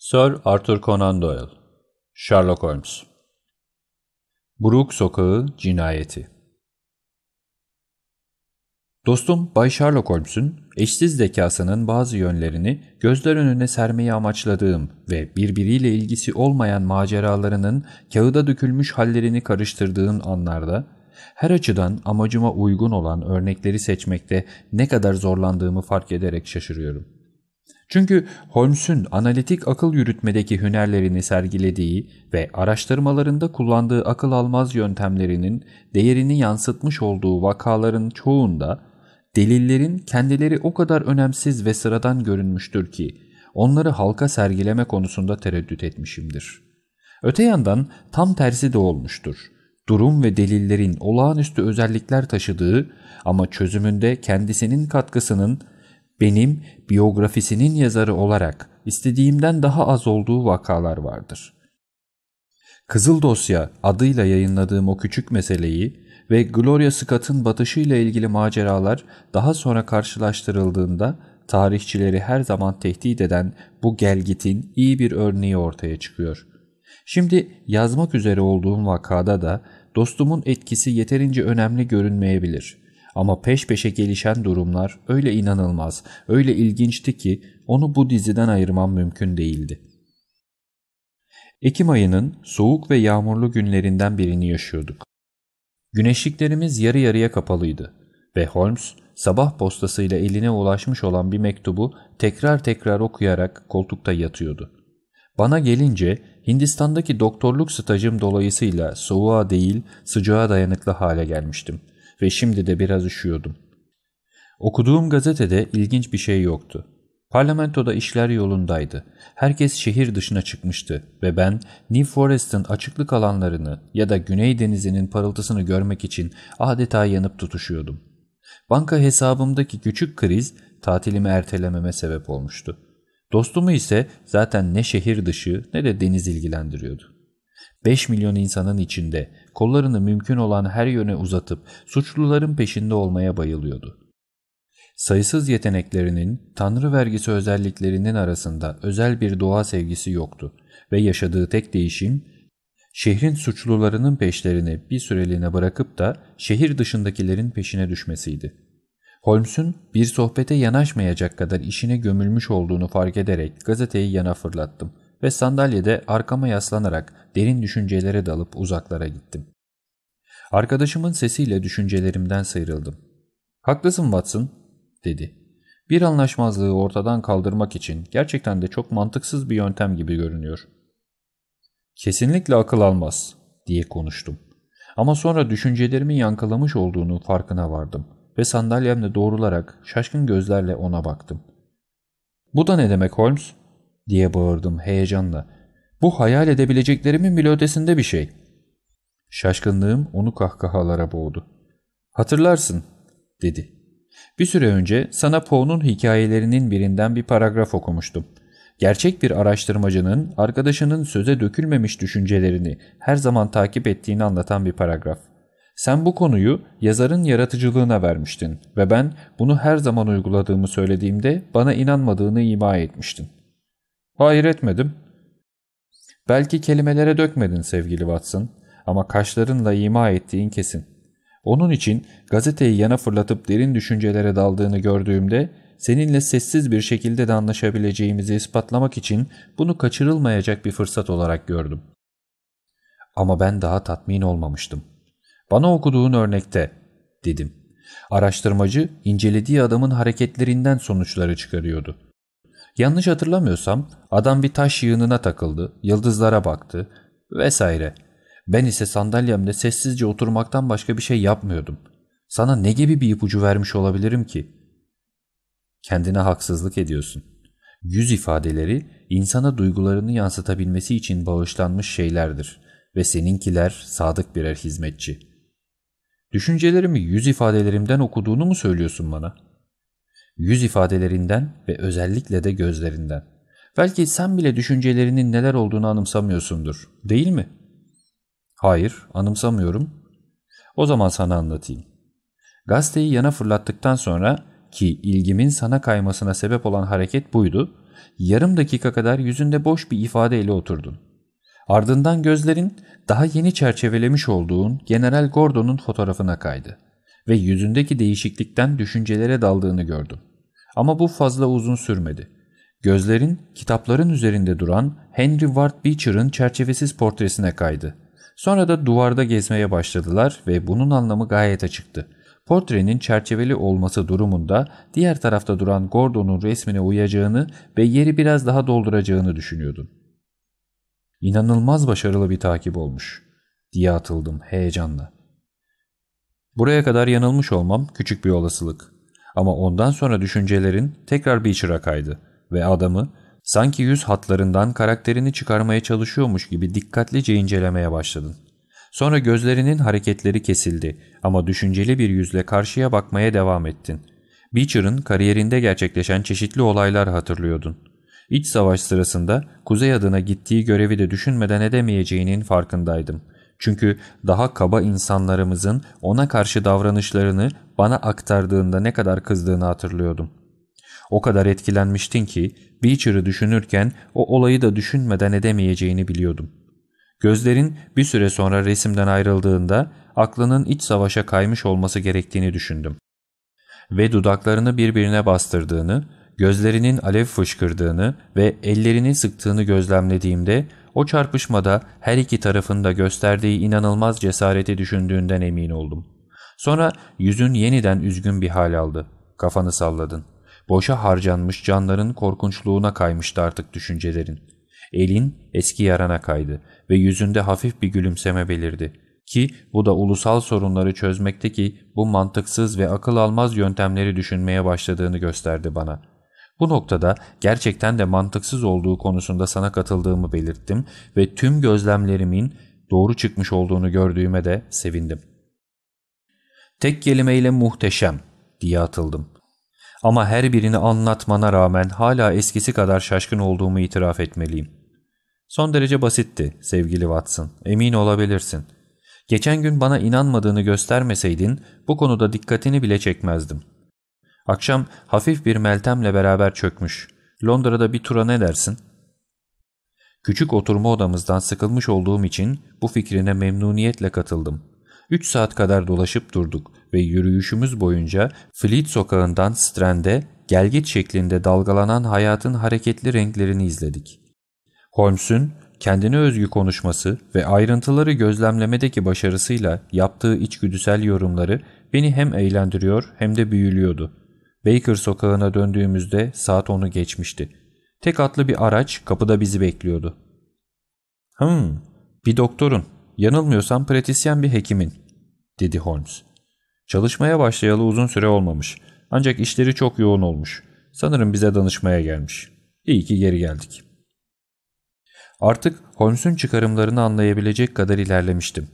Sir Arthur Conan Doyle Sherlock Holmes Brook Sokağı Cinayeti Dostum Bay Sherlock Holmes'un eşsiz zekasının bazı yönlerini gözler önüne sermeyi amaçladığım ve birbiriyle ilgisi olmayan maceralarının kağıda dökülmüş hallerini karıştırdığım anlarda her açıdan amacıma uygun olan örnekleri seçmekte ne kadar zorlandığımı fark ederek şaşırıyorum. Çünkü Holmes'un analitik akıl yürütmedeki hünerlerini sergilediği ve araştırmalarında kullandığı akıl almaz yöntemlerinin değerini yansıtmış olduğu vakaların çoğunda delillerin kendileri o kadar önemsiz ve sıradan görünmüştür ki onları halka sergileme konusunda tereddüt etmişimdir. Öte yandan tam tersi de olmuştur. Durum ve delillerin olağanüstü özellikler taşıdığı ama çözümünde kendisinin katkısının benim biyografisinin yazarı olarak istediğimden daha az olduğu vakalar vardır. Kızıl Dosya adıyla yayınladığım o küçük meseleyi ve Gloria Scott'ın batışıyla ilgili maceralar daha sonra karşılaştırıldığında tarihçileri her zaman tehdit eden bu gelgitin iyi bir örneği ortaya çıkıyor. Şimdi yazmak üzere olduğum vakada da dostumun etkisi yeterince önemli görünmeyebilir. Ama peş peşe gelişen durumlar öyle inanılmaz, öyle ilginçti ki onu bu diziden ayırmam mümkün değildi. Ekim ayının soğuk ve yağmurlu günlerinden birini yaşıyorduk. Güneşliklerimiz yarı yarıya kapalıydı ve Holmes sabah postasıyla eline ulaşmış olan bir mektubu tekrar tekrar okuyarak koltukta yatıyordu. Bana gelince Hindistan'daki doktorluk stajım dolayısıyla soğuğa değil sıcağa dayanıklı hale gelmiştim ve şimdi de biraz üşüyordum. Okuduğum gazetede ilginç bir şey yoktu. Parlamentoda işler yolundaydı. Herkes şehir dışına çıkmıştı ve ben New Forest'ın açıklık alanlarını ya da Güney Denizi'nin parıltısını görmek için adeta yanıp tutuşuyordum. Banka hesabımdaki küçük kriz tatilimi ertelememe sebep olmuştu. Dostumu ise zaten ne şehir dışı ne de deniz ilgilendiriyordu. 5 milyon insanın içinde kollarını mümkün olan her yöne uzatıp suçluların peşinde olmaya bayılıyordu. Sayısız yeteneklerinin tanrı vergisi özelliklerinin arasında özel bir doğa sevgisi yoktu ve yaşadığı tek değişim şehrin suçlularının peşlerini bir süreliğine bırakıp da şehir dışındakilerin peşine düşmesiydi. Holmes'un bir sohbete yanaşmayacak kadar işine gömülmüş olduğunu fark ederek gazeteyi yana fırlattım ve sandalyede arkama yaslanarak derin düşüncelere dalıp uzaklara gittim. Arkadaşımın sesiyle düşüncelerimden sıyrıldım. ''Haklısın Watson.'' dedi. ''Bir anlaşmazlığı ortadan kaldırmak için gerçekten de çok mantıksız bir yöntem gibi görünüyor.'' ''Kesinlikle akıl almaz.'' diye konuştum. Ama sonra düşüncelerimin yankılamış olduğunu farkına vardım ve sandalyemle doğrularak şaşkın gözlerle ona baktım. ''Bu da ne demek Holmes?'' Diye bağırdım heyecanla. Bu hayal edebileceklerimin bile ötesinde bir şey. Şaşkınlığım onu kahkahalara boğdu. Hatırlarsın, dedi. Bir süre önce sana Poe'nun hikayelerinin birinden bir paragraf okumuştum. Gerçek bir araştırmacının arkadaşının söze dökülmemiş düşüncelerini her zaman takip ettiğini anlatan bir paragraf. Sen bu konuyu yazarın yaratıcılığına vermiştin ve ben bunu her zaman uyguladığımı söylediğimde bana inanmadığını ima etmiştin. Hayır etmedim. Belki kelimelere dökmedin sevgili Watson ama kaşlarınla ima ettiğin kesin. Onun için gazeteyi yana fırlatıp derin düşüncelere daldığını gördüğümde seninle sessiz bir şekilde de anlaşabileceğimizi ispatlamak için bunu kaçırılmayacak bir fırsat olarak gördüm. Ama ben daha tatmin olmamıştım. Bana okuduğun örnekte, dedim. Araştırmacı incelediği adamın hareketlerinden sonuçları çıkarıyordu. Yanlış hatırlamıyorsam adam bir taş yığınına takıldı, yıldızlara baktı vesaire. Ben ise sandalyemde sessizce oturmaktan başka bir şey yapmıyordum. Sana ne gibi bir ipucu vermiş olabilirim ki? Kendine haksızlık ediyorsun. Yüz ifadeleri insana duygularını yansıtabilmesi için bağışlanmış şeylerdir ve seninkiler sadık birer hizmetçi. Düşüncelerimi yüz ifadelerimden okuduğunu mu söylüyorsun bana?'' Yüz ifadelerinden ve özellikle de gözlerinden. Belki sen bile düşüncelerinin neler olduğunu anımsamıyorsundur, değil mi? Hayır, anımsamıyorum. O zaman sana anlatayım. Gazeteyi yana fırlattıktan sonra ki ilgimin sana kaymasına sebep olan hareket buydu, Yarım dakika kadar yüzünde boş bir ifadeyle oturdun. Ardından gözlerin daha yeni çerçevelemiş olduğun General Gordon'un fotoğrafına kaydı ve yüzündeki değişiklikten düşüncelere daldığını gördüm. Ama bu fazla uzun sürmedi. Gözlerin kitapların üzerinde duran Henry Ward Beecher'ın çerçevesiz portresine kaydı. Sonra da duvarda gezmeye başladılar ve bunun anlamı gayet açıktı. Portrenin çerçeveli olması durumunda diğer tarafta duran Gordon'un resmine uyacağını ve yeri biraz daha dolduracağını düşünüyordum. İnanılmaz başarılı bir takip olmuş diye atıldım heyecanla. Buraya kadar yanılmış olmam küçük bir olasılık. Ama ondan sonra düşüncelerin tekrar Beecher'a kaydı ve adamı sanki yüz hatlarından karakterini çıkarmaya çalışıyormuş gibi dikkatlice incelemeye başladın. Sonra gözlerinin hareketleri kesildi ama düşünceli bir yüzle karşıya bakmaya devam ettin. Beecher'ın kariyerinde gerçekleşen çeşitli olaylar hatırlıyordun. İç savaş sırasında Kuzey adına gittiği görevi de düşünmeden edemeyeceğinin farkındaydım. Çünkü daha kaba insanlarımızın ona karşı davranışlarını bana aktardığında ne kadar kızdığını hatırlıyordum. O kadar etkilenmiştin ki Beecher'ı düşünürken o olayı da düşünmeden edemeyeceğini biliyordum. Gözlerin bir süre sonra resimden ayrıldığında aklının iç savaşa kaymış olması gerektiğini düşündüm. Ve dudaklarını birbirine bastırdığını, gözlerinin alev fışkırdığını ve ellerini sıktığını gözlemlediğimde o çarpışmada her iki tarafın da gösterdiği inanılmaz cesareti düşündüğünden emin oldum. Sonra yüzün yeniden üzgün bir hal aldı. Kafanı salladın. Boşa harcanmış canların korkunçluğuna kaymıştı artık düşüncelerin. Elin eski yarana kaydı ve yüzünde hafif bir gülümseme belirdi. Ki bu da ulusal sorunları çözmekteki bu mantıksız ve akıl almaz yöntemleri düşünmeye başladığını gösterdi bana. Bu noktada gerçekten de mantıksız olduğu konusunda sana katıldığımı belirttim ve tüm gözlemlerimin doğru çıkmış olduğunu gördüğüme de sevindim. Tek kelimeyle muhteşem diye atıldım. Ama her birini anlatmana rağmen hala eskisi kadar şaşkın olduğumu itiraf etmeliyim. Son derece basitti sevgili Watson, emin olabilirsin. Geçen gün bana inanmadığını göstermeseydin bu konuda dikkatini bile çekmezdim. Akşam hafif bir Meltem'le beraber çökmüş. Londra'da bir tura ne dersin? Küçük oturma odamızdan sıkılmış olduğum için bu fikrine memnuniyetle katıldım. Üç saat kadar dolaşıp durduk ve yürüyüşümüz boyunca Fleet sokağından Strand'e gelgit şeklinde dalgalanan hayatın hareketli renklerini izledik. Holmes'un kendine özgü konuşması ve ayrıntıları gözlemlemedeki başarısıyla yaptığı içgüdüsel yorumları beni hem eğlendiriyor hem de büyülüyordu. Baker sokağına döndüğümüzde saat 10'u geçmişti. Tek atlı bir araç kapıda bizi bekliyordu. ''Hımm, bir doktorun, yanılmıyorsam pratisyen bir hekimin.'' Dedi Holmes. Çalışmaya başlayalı uzun süre olmamış. Ancak işleri çok yoğun olmuş. Sanırım bize danışmaya gelmiş. İyi ki geri geldik. Artık Holmes'un çıkarımlarını anlayabilecek kadar ilerlemiştim.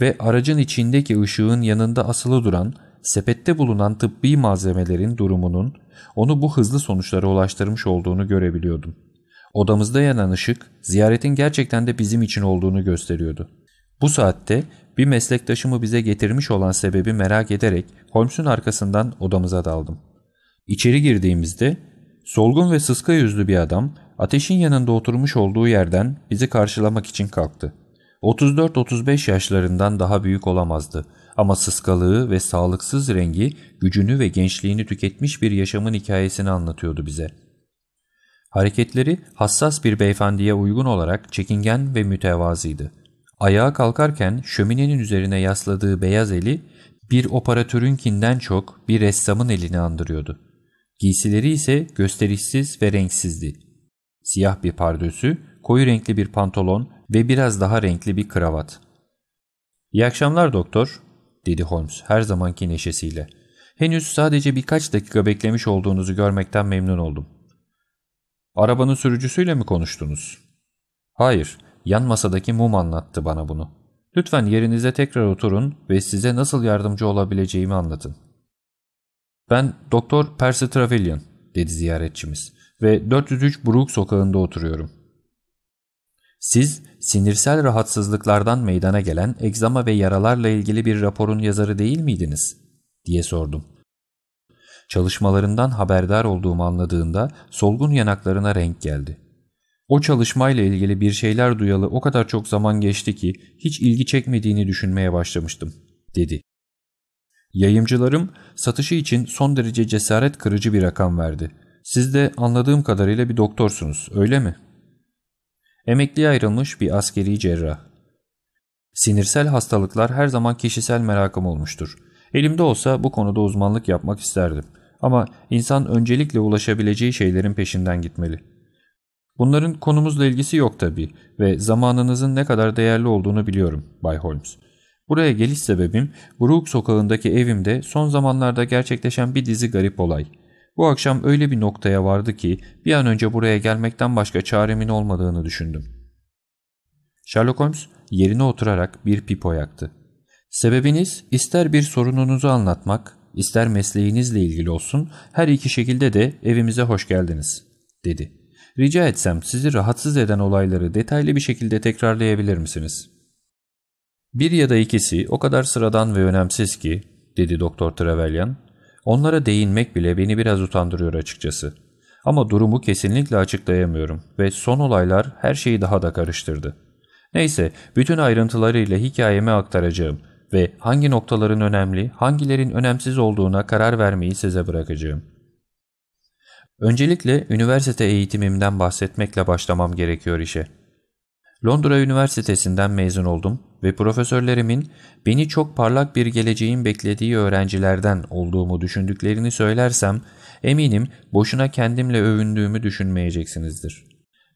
Ve aracın içindeki ışığın yanında asılı duran, sepette bulunan tıbbi malzemelerin durumunun onu bu hızlı sonuçlara ulaştırmış olduğunu görebiliyordum. Odamızda yanan ışık, ziyaretin gerçekten de bizim için olduğunu gösteriyordu. Bu saatte bir meslektaşımı bize getirmiş olan sebebi merak ederek Holmes'un arkasından odamıza daldım. İçeri girdiğimizde solgun ve sıska yüzlü bir adam ateşin yanında oturmuş olduğu yerden bizi karşılamak için kalktı. 34-35 yaşlarından daha büyük olamazdı ama sıskalığı ve sağlıksız rengi gücünü ve gençliğini tüketmiş bir yaşamın hikayesini anlatıyordu bize. Hareketleri hassas bir beyefendiye uygun olarak çekingen ve mütevazıydı. Ayağa kalkarken şöminenin üzerine yasladığı beyaz eli bir operatörünkinden çok bir ressamın elini andırıyordu. Giysileri ise gösterişsiz ve renksizdi. Siyah bir pardösü, koyu renkli bir pantolon ve biraz daha renkli bir kravat. ''İyi akşamlar doktor'' dedi Holmes her zamanki neşesiyle. ''Henüz sadece birkaç dakika beklemiş olduğunuzu görmekten memnun oldum.'' ''Arabanın sürücüsüyle mi konuştunuz?'' ''Hayır, Yan masadaki mum anlattı bana bunu. Lütfen yerinize tekrar oturun ve size nasıl yardımcı olabileceğimi anlatın. Ben Doktor Percy Trevelyan dedi ziyaretçimiz ve 403 Brook sokağında oturuyorum. Siz sinirsel rahatsızlıklardan meydana gelen egzama ve yaralarla ilgili bir raporun yazarı değil miydiniz? diye sordum. Çalışmalarından haberdar olduğumu anladığında solgun yanaklarına renk geldi. O çalışmayla ilgili bir şeyler duyalı o kadar çok zaman geçti ki hiç ilgi çekmediğini düşünmeye başlamıştım, dedi. Yayımcılarım satışı için son derece cesaret kırıcı bir rakam verdi. Siz de anladığım kadarıyla bir doktorsunuz, öyle mi? Emekliye ayrılmış bir askeri cerrah. Sinirsel hastalıklar her zaman kişisel merakım olmuştur. Elimde olsa bu konuda uzmanlık yapmak isterdim. Ama insan öncelikle ulaşabileceği şeylerin peşinden gitmeli. Bunların konumuzla ilgisi yok tabii ve zamanınızın ne kadar değerli olduğunu biliyorum Bay Holmes. Buraya geliş sebebim Brook sokağındaki evimde son zamanlarda gerçekleşen bir dizi garip olay. Bu akşam öyle bir noktaya vardı ki bir an önce buraya gelmekten başka çaremin olmadığını düşündüm. Sherlock Holmes yerine oturarak bir pipo yaktı. Sebebiniz ister bir sorununuzu anlatmak, ister mesleğinizle ilgili olsun her iki şekilde de evimize hoş geldiniz, dedi. Rica etsem sizi rahatsız eden olayları detaylı bir şekilde tekrarlayabilir misiniz? Bir ya da ikisi o kadar sıradan ve önemsiz ki, dedi Doktor Trevelyan, onlara değinmek bile beni biraz utandırıyor açıkçası. Ama durumu kesinlikle açıklayamıyorum ve son olaylar her şeyi daha da karıştırdı. Neyse, bütün ayrıntılarıyla hikayeme aktaracağım ve hangi noktaların önemli, hangilerin önemsiz olduğuna karar vermeyi size bırakacağım. Öncelikle üniversite eğitimimden bahsetmekle başlamam gerekiyor işe. Londra Üniversitesi'nden mezun oldum ve profesörlerimin beni çok parlak bir geleceğin beklediği öğrencilerden olduğumu düşündüklerini söylersem eminim boşuna kendimle övündüğümü düşünmeyeceksinizdir.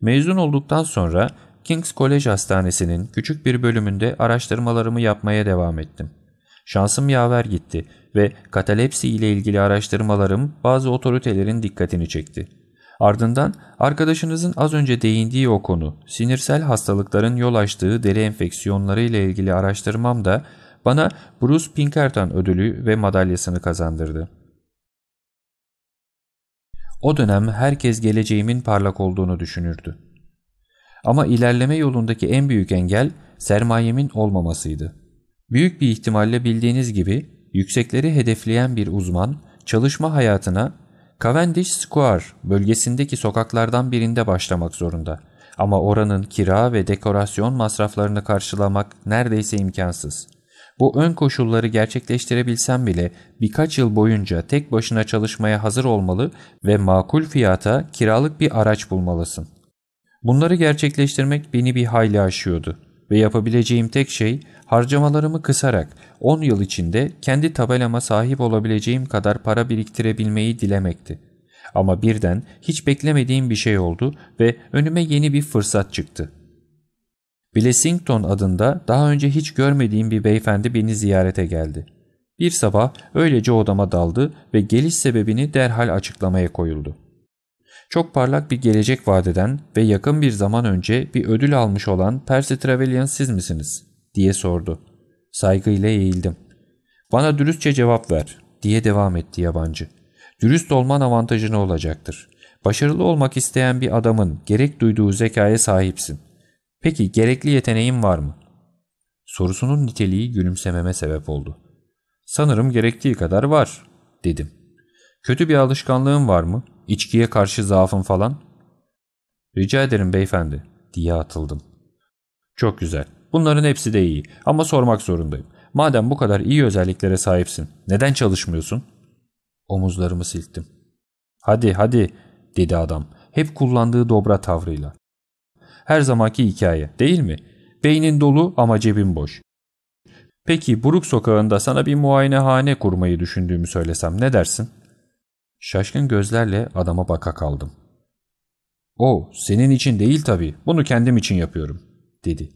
Mezun olduktan sonra King's College Hastanesi'nin küçük bir bölümünde araştırmalarımı yapmaya devam ettim. Şansım yaver gitti ve katalepsi ile ilgili araştırmalarım bazı otoritelerin dikkatini çekti. Ardından arkadaşınızın az önce değindiği o konu, sinirsel hastalıkların yol açtığı deri enfeksiyonları ile ilgili araştırmam da bana Bruce Pinkerton ödülü ve madalyasını kazandırdı. O dönem herkes geleceğimin parlak olduğunu düşünürdü. Ama ilerleme yolundaki en büyük engel sermayemin olmamasıydı. Büyük bir ihtimalle bildiğiniz gibi yüksekleri hedefleyen bir uzman çalışma hayatına Cavendish Square bölgesindeki sokaklardan birinde başlamak zorunda. Ama oranın kira ve dekorasyon masraflarını karşılamak neredeyse imkansız. Bu ön koşulları gerçekleştirebilsem bile birkaç yıl boyunca tek başına çalışmaya hazır olmalı ve makul fiyata kiralık bir araç bulmalısın. Bunları gerçekleştirmek beni bir hayli aşıyordu ve yapabileceğim tek şey harcamalarımı kısarak 10 yıl içinde kendi tabelama sahip olabileceğim kadar para biriktirebilmeyi dilemekti. Ama birden hiç beklemediğim bir şey oldu ve önüme yeni bir fırsat çıktı. Blessington adında daha önce hiç görmediğim bir beyefendi beni ziyarete geldi. Bir sabah öylece odama daldı ve geliş sebebini derhal açıklamaya koyuldu. Çok parlak bir gelecek vadeden ve yakın bir zaman önce bir ödül almış olan Percy Trevelyan siz misiniz? diye sordu. Saygıyla eğildim. Bana dürüstçe cevap ver diye devam etti yabancı. Dürüst olman avantajını olacaktır. Başarılı olmak isteyen bir adamın gerek duyduğu zekaya sahipsin. Peki gerekli yeteneğin var mı? Sorusunun niteliği gülümsememe sebep oldu. Sanırım gerektiği kadar var dedim. Kötü bir alışkanlığın var mı? İçkiye karşı zaafın falan? Rica ederim beyefendi diye atıldım. Çok güzel. Bunların hepsi de iyi ama sormak zorundayım. Madem bu kadar iyi özelliklere sahipsin neden çalışmıyorsun? Omuzlarımı silktim. Hadi hadi dedi adam hep kullandığı dobra tavrıyla. Her zamanki hikaye değil mi? Beynin dolu ama cebin boş. Peki Buruk sokağında sana bir muayenehane kurmayı düşündüğümü söylesem ne dersin? Şaşkın gözlerle adama baka kaldım. O senin için değil tabii bunu kendim için yapıyorum dedi.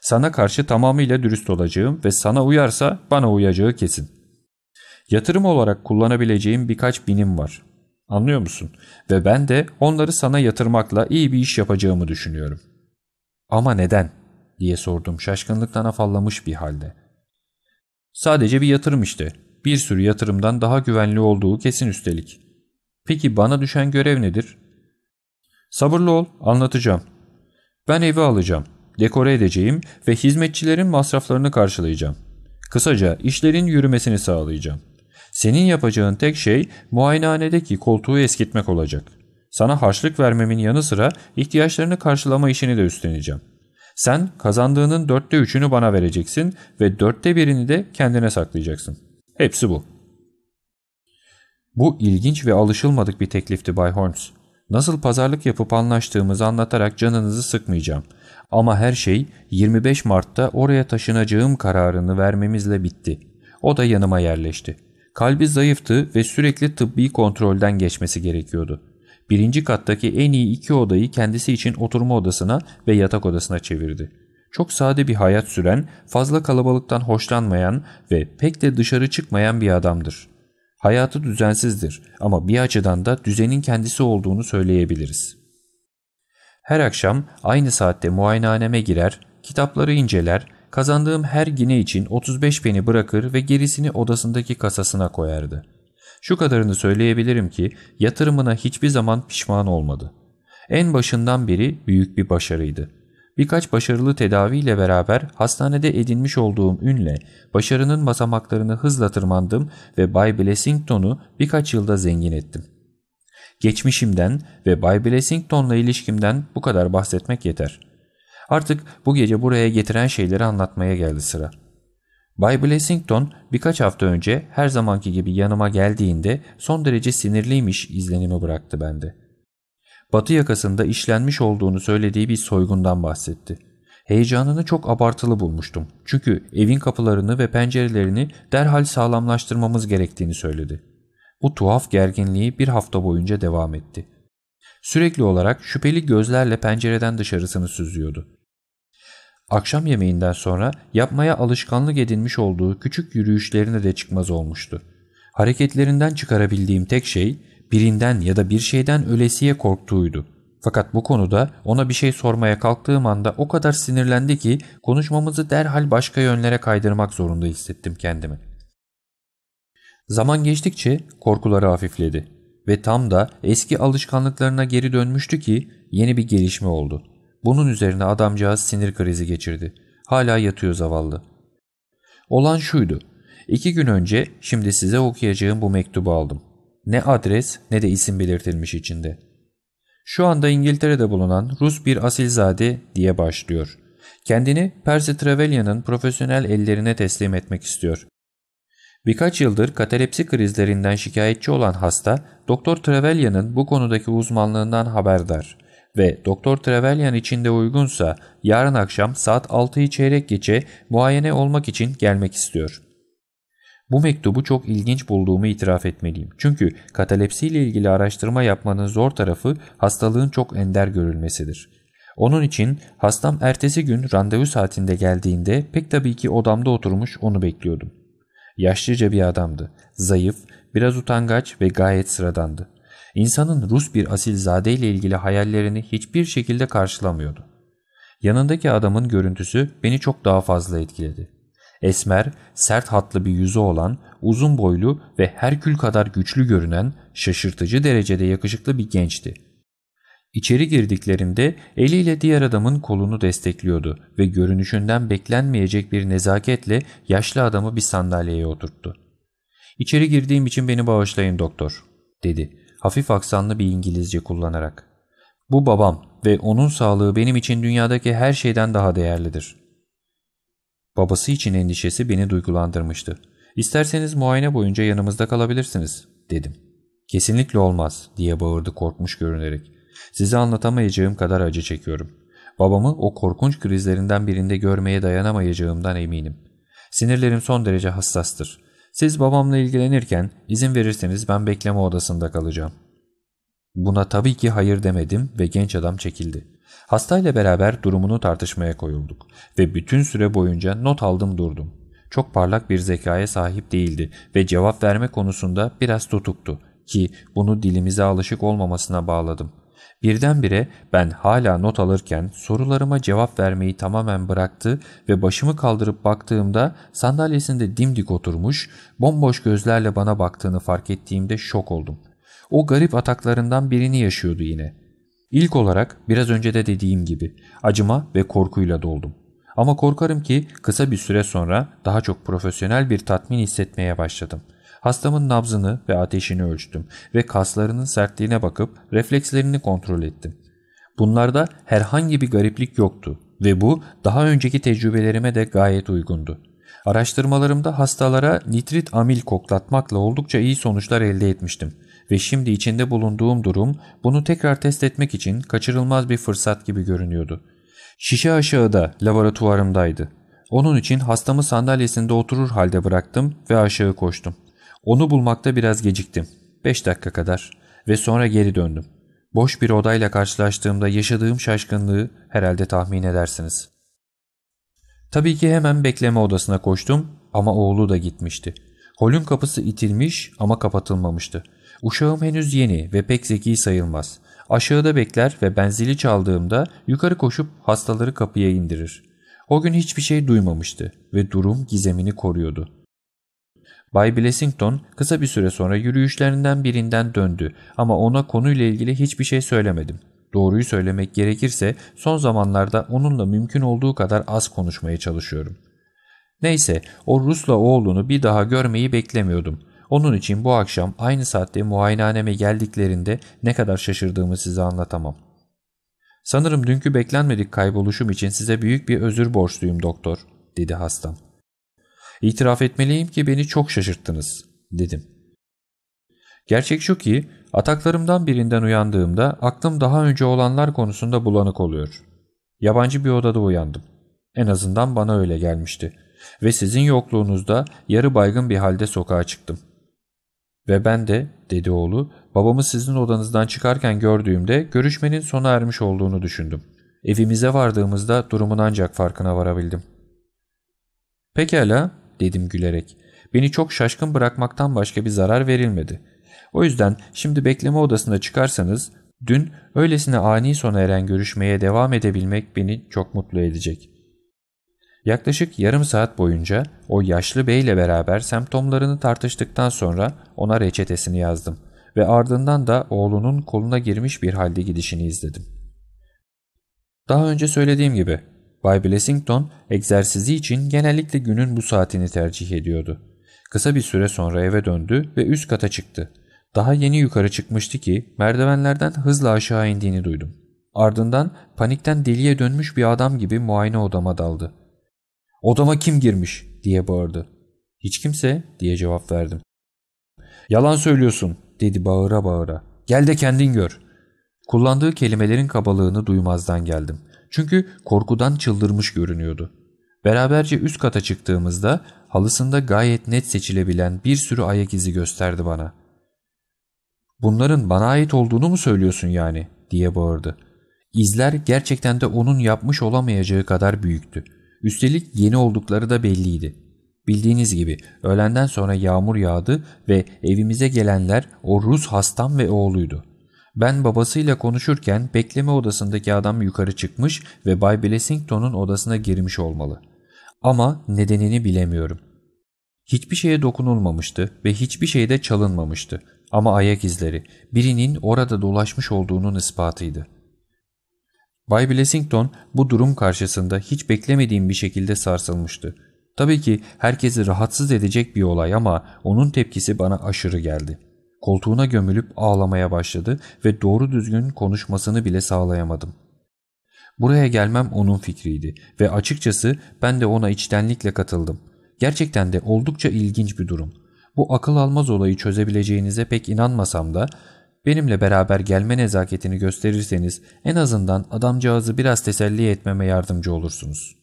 Sana karşı tamamıyla dürüst olacağım ve sana uyarsa bana uyacağı kesin. Yatırım olarak kullanabileceğim birkaç binim var. Anlıyor musun? Ve ben de onları sana yatırmakla iyi bir iş yapacağımı düşünüyorum. Ama neden? diye sordum şaşkınlıktan afallamış bir halde. Sadece bir yatırım işte. Bir sürü yatırımdan daha güvenli olduğu kesin üstelik. Peki bana düşen görev nedir? Sabırlı ol, anlatacağım. Ben evi alacağım, dekore edeceğim ve hizmetçilerin masraflarını karşılayacağım. Kısaca işlerin yürümesini sağlayacağım. Senin yapacağın tek şey muayenehanedeki koltuğu eskitmek olacak. Sana harçlık vermemin yanı sıra ihtiyaçlarını karşılama işini de üstleneceğim. Sen kazandığının dörtte üçünü bana vereceksin ve dörtte birini de kendine saklayacaksın. Hepsi bu. Bu ilginç ve alışılmadık bir teklifti Bay Holmes. Nasıl pazarlık yapıp anlaştığımızı anlatarak canınızı sıkmayacağım. Ama her şey 25 Mart'ta oraya taşınacağım kararını vermemizle bitti. O da yanıma yerleşti. Kalbi zayıftı ve sürekli tıbbi kontrolden geçmesi gerekiyordu. Birinci kattaki en iyi iki odayı kendisi için oturma odasına ve yatak odasına çevirdi. Çok sade bir hayat süren, fazla kalabalıktan hoşlanmayan ve pek de dışarı çıkmayan bir adamdır. Hayatı düzensizdir ama bir açıdan da düzenin kendisi olduğunu söyleyebiliriz. Her akşam aynı saatte muayenehaneme girer, kitapları inceler, kazandığım her gine için 35 peni bırakır ve gerisini odasındaki kasasına koyardı. Şu kadarını söyleyebilirim ki yatırımına hiçbir zaman pişman olmadı. En başından beri büyük bir başarıydı. Birkaç başarılı tedaviyle beraber hastanede edinmiş olduğum ünle başarının basamaklarını hızla tırmandım ve Bay Blessington'u birkaç yılda zengin ettim. Geçmişimden ve Bay Blessington'la ilişkimden bu kadar bahsetmek yeter. Artık bu gece buraya getiren şeyleri anlatmaya geldi sıra. Bay Blessington birkaç hafta önce her zamanki gibi yanıma geldiğinde son derece sinirliymiş izlenimi bıraktı bende. Batı yakasında işlenmiş olduğunu söylediği bir soygundan bahsetti. Heyecanını çok abartılı bulmuştum. Çünkü evin kapılarını ve pencerelerini derhal sağlamlaştırmamız gerektiğini söyledi. Bu tuhaf gerginliği bir hafta boyunca devam etti. Sürekli olarak şüpheli gözlerle pencereden dışarısını süzüyordu. Akşam yemeğinden sonra yapmaya alışkanlık edinmiş olduğu küçük yürüyüşlerine de çıkmaz olmuştu. Hareketlerinden çıkarabildiğim tek şey birinden ya da bir şeyden ölesiye korktuğuydu. Fakat bu konuda ona bir şey sormaya kalktığım anda o kadar sinirlendi ki konuşmamızı derhal başka yönlere kaydırmak zorunda hissettim kendimi. Zaman geçtikçe korkuları hafifledi ve tam da eski alışkanlıklarına geri dönmüştü ki yeni bir gelişme oldu. Bunun üzerine adamcağız sinir krizi geçirdi. Hala yatıyor zavallı. Olan şuydu. İki gün önce şimdi size okuyacağım bu mektubu aldım. Ne adres ne de isim belirtilmiş içinde. Şu anda İngiltere'de bulunan Rus bir asilzade diye başlıyor. Kendini Percy Trevelyan'ın profesyonel ellerine teslim etmek istiyor. Birkaç yıldır katalepsi krizlerinden şikayetçi olan hasta, Doktor Trevelyan'ın bu konudaki uzmanlığından haberdar ve Doktor Trevelyan için de uygunsa yarın akşam saat 6'yı çeyrek geçe muayene olmak için gelmek istiyor. Bu mektubu çok ilginç bulduğumu itiraf etmeliyim. Çünkü katalepsi ile ilgili araştırma yapmanın zor tarafı hastalığın çok ender görülmesidir. Onun için hastam ertesi gün randevu saatinde geldiğinde pek tabii ki odamda oturmuş onu bekliyordum. Yaşlıca bir adamdı. Zayıf, biraz utangaç ve gayet sıradandı. İnsanın Rus bir asilzade ile ilgili hayallerini hiçbir şekilde karşılamıyordu. Yanındaki adamın görüntüsü beni çok daha fazla etkiledi. Esmer, sert hatlı bir yüzü olan, uzun boylu ve Herkül kadar güçlü görünen, şaşırtıcı derecede yakışıklı bir gençti. İçeri girdiklerinde eliyle diğer adamın kolunu destekliyordu ve görünüşünden beklenmeyecek bir nezaketle yaşlı adamı bir sandalyeye oturttu. ''İçeri girdiğim için beni bağışlayın doktor.'' dedi hafif aksanlı bir İngilizce kullanarak. ''Bu babam ve onun sağlığı benim için dünyadaki her şeyden daha değerlidir.'' Babası için endişesi beni duygulandırmıştı. ''İsterseniz muayene boyunca yanımızda kalabilirsiniz.'' dedim. ''Kesinlikle olmaz.'' diye bağırdı korkmuş görünerek. ''Size anlatamayacağım kadar acı çekiyorum. Babamı o korkunç krizlerinden birinde görmeye dayanamayacağımdan eminim. Sinirlerim son derece hassastır. Siz babamla ilgilenirken izin verirseniz ben bekleme odasında kalacağım. Buna tabii ki hayır demedim ve genç adam çekildi. Hastayla beraber durumunu tartışmaya koyulduk ve bütün süre boyunca not aldım durdum. Çok parlak bir zekaya sahip değildi ve cevap verme konusunda biraz tutuktu ki bunu dilimize alışık olmamasına bağladım. Birdenbire ben hala not alırken sorularıma cevap vermeyi tamamen bıraktı ve başımı kaldırıp baktığımda sandalyesinde dimdik oturmuş, bomboş gözlerle bana baktığını fark ettiğimde şok oldum. O garip ataklarından birini yaşıyordu yine. İlk olarak biraz önce de dediğim gibi acıma ve korkuyla doldum. Ama korkarım ki kısa bir süre sonra daha çok profesyonel bir tatmin hissetmeye başladım. Hastamın nabzını ve ateşini ölçtüm ve kaslarının sertliğine bakıp reflekslerini kontrol ettim. Bunlarda herhangi bir gariplik yoktu ve bu daha önceki tecrübelerime de gayet uygundu. Araştırmalarımda hastalara nitrit amil koklatmakla oldukça iyi sonuçlar elde etmiştim ve şimdi içinde bulunduğum durum bunu tekrar test etmek için kaçırılmaz bir fırsat gibi görünüyordu. Şişe aşağıda laboratuvarımdaydı. Onun için hastamı sandalyesinde oturur halde bıraktım ve aşağı koştum. Onu bulmakta biraz geciktim. 5 dakika kadar ve sonra geri döndüm. Boş bir odayla karşılaştığımda yaşadığım şaşkınlığı herhalde tahmin edersiniz. Tabii ki hemen bekleme odasına koştum ama oğlu da gitmişti. Holün kapısı itilmiş ama kapatılmamıştı. Uşağım henüz yeni ve pek zeki sayılmaz. Aşağıda bekler ve benzili çaldığımda yukarı koşup hastaları kapıya indirir. O gün hiçbir şey duymamıştı ve durum gizemini koruyordu. Bay Blessington kısa bir süre sonra yürüyüşlerinden birinden döndü ama ona konuyla ilgili hiçbir şey söylemedim. Doğruyu söylemek gerekirse son zamanlarda onunla mümkün olduğu kadar az konuşmaya çalışıyorum. Neyse o Rus'la oğlunu bir daha görmeyi beklemiyordum. Onun için bu akşam aynı saatte muayenehaneme geldiklerinde ne kadar şaşırdığımı size anlatamam. Sanırım dünkü beklenmedik kayboluşum için size büyük bir özür borçluyum doktor, dedi hastam. İtiraf etmeliyim ki beni çok şaşırttınız, dedim. Gerçek şu ki ataklarımdan birinden uyandığımda aklım daha önce olanlar konusunda bulanık oluyor. Yabancı bir odada uyandım. En azından bana öyle gelmişti. Ve sizin yokluğunuzda yarı baygın bir halde sokağa çıktım. Ve ben de, dedi oğlu, babamı sizin odanızdan çıkarken gördüğümde görüşmenin sona ermiş olduğunu düşündüm. Evimize vardığımızda durumun ancak farkına varabildim. Pekala, dedim gülerek. Beni çok şaşkın bırakmaktan başka bir zarar verilmedi. O yüzden şimdi bekleme odasına çıkarsanız dün öylesine ani sona eren görüşmeye devam edebilmek beni çok mutlu edecek. Yaklaşık yarım saat boyunca o yaşlı beyle beraber semptomlarını tartıştıktan sonra ona reçetesini yazdım ve ardından da oğlunun koluna girmiş bir halde gidişini izledim. Daha önce söylediğim gibi Bay Blessington egzersizi için genellikle günün bu saatini tercih ediyordu. Kısa bir süre sonra eve döndü ve üst kata çıktı. Daha yeni yukarı çıkmıştı ki merdivenlerden hızla aşağı indiğini duydum. Ardından panikten deliye dönmüş bir adam gibi muayene odama daldı. ''Odama kim girmiş?'' diye bağırdı. ''Hiç kimse'' diye cevap verdim. ''Yalan söylüyorsun'' dedi bağıra bağıra. ''Gel de kendin gör.'' Kullandığı kelimelerin kabalığını duymazdan geldim. Çünkü korkudan çıldırmış görünüyordu. Beraberce üst kata çıktığımızda halısında gayet net seçilebilen bir sürü ayak izi gösterdi bana. ''Bunların bana ait olduğunu mu söylüyorsun yani?'' diye bağırdı. İzler gerçekten de onun yapmış olamayacağı kadar büyüktü. Üstelik yeni oldukları da belliydi. Bildiğiniz gibi öğlenden sonra yağmur yağdı ve evimize gelenler o Rus hastam ve oğluydu. Ben babasıyla konuşurken bekleme odasındaki adam yukarı çıkmış ve Bay Blessington'un odasına girmiş olmalı. Ama nedenini bilemiyorum. Hiçbir şeye dokunulmamıştı ve hiçbir şeyde çalınmamıştı. Ama ayak izleri birinin orada dolaşmış olduğunun ispatıydı. Bay Blessington bu durum karşısında hiç beklemediğim bir şekilde sarsılmıştı. Tabii ki herkesi rahatsız edecek bir olay ama onun tepkisi bana aşırı geldi. Koltuğuna gömülüp ağlamaya başladı ve doğru düzgün konuşmasını bile sağlayamadım. Buraya gelmem onun fikriydi ve açıkçası ben de ona içtenlikle katıldım. Gerçekten de oldukça ilginç bir durum. Bu akıl almaz olayı çözebileceğinize pek inanmasam da benimle beraber gelme nezaketini gösterirseniz en azından adamcağızı biraz teselli etmeme yardımcı olursunuz.